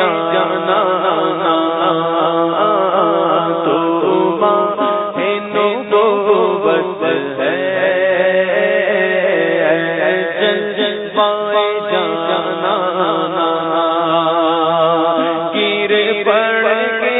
جانا جانا گرے پڑ کے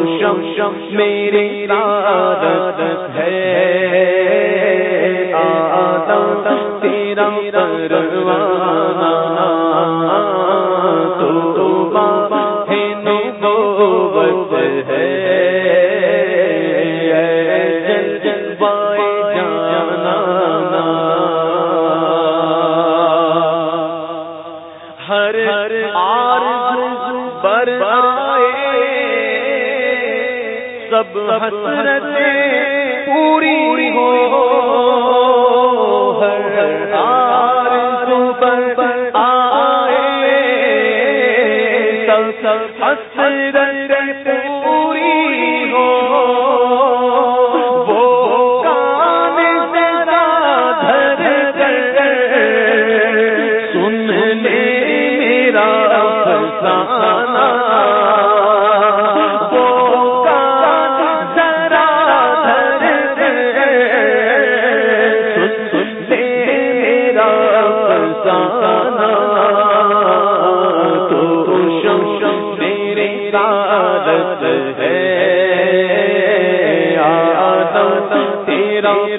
روشم شم میرے تارت ہے۔ آتا تیرا پرواں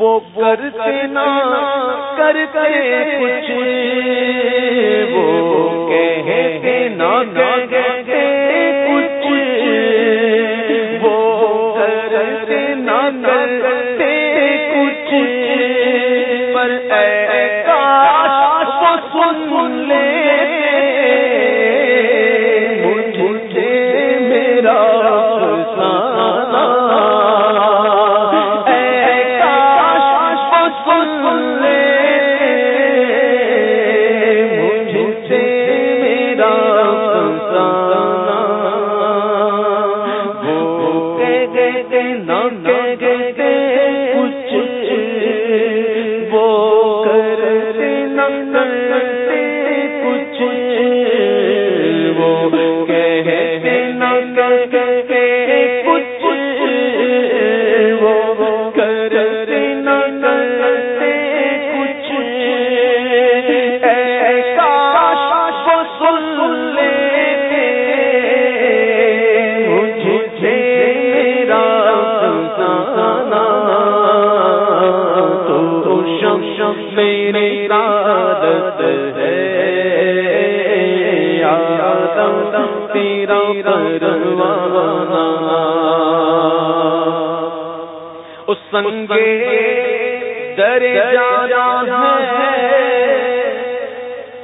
وہ کرتے نا کرتے کچھ وہ کہتے نا کہتے شم میرے سعادت ہے۔ تیرا پروانا اس سنگے در جانا ہے۔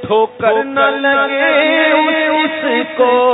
ٹھوکر نہ لگے اس کو۔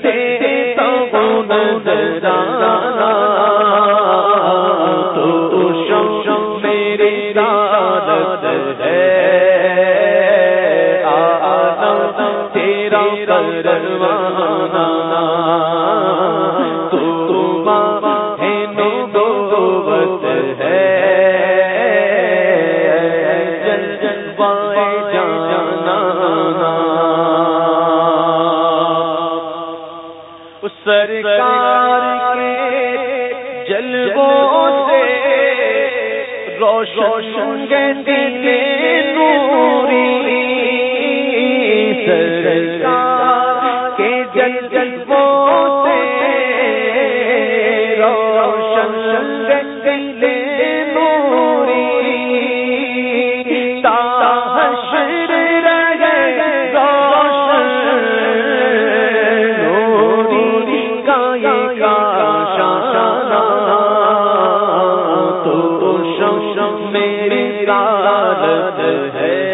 سرکار جلووں سے روشن گندے نوری سرکار کے جل جلووں سے روشن گندے میری سعادت ہے۔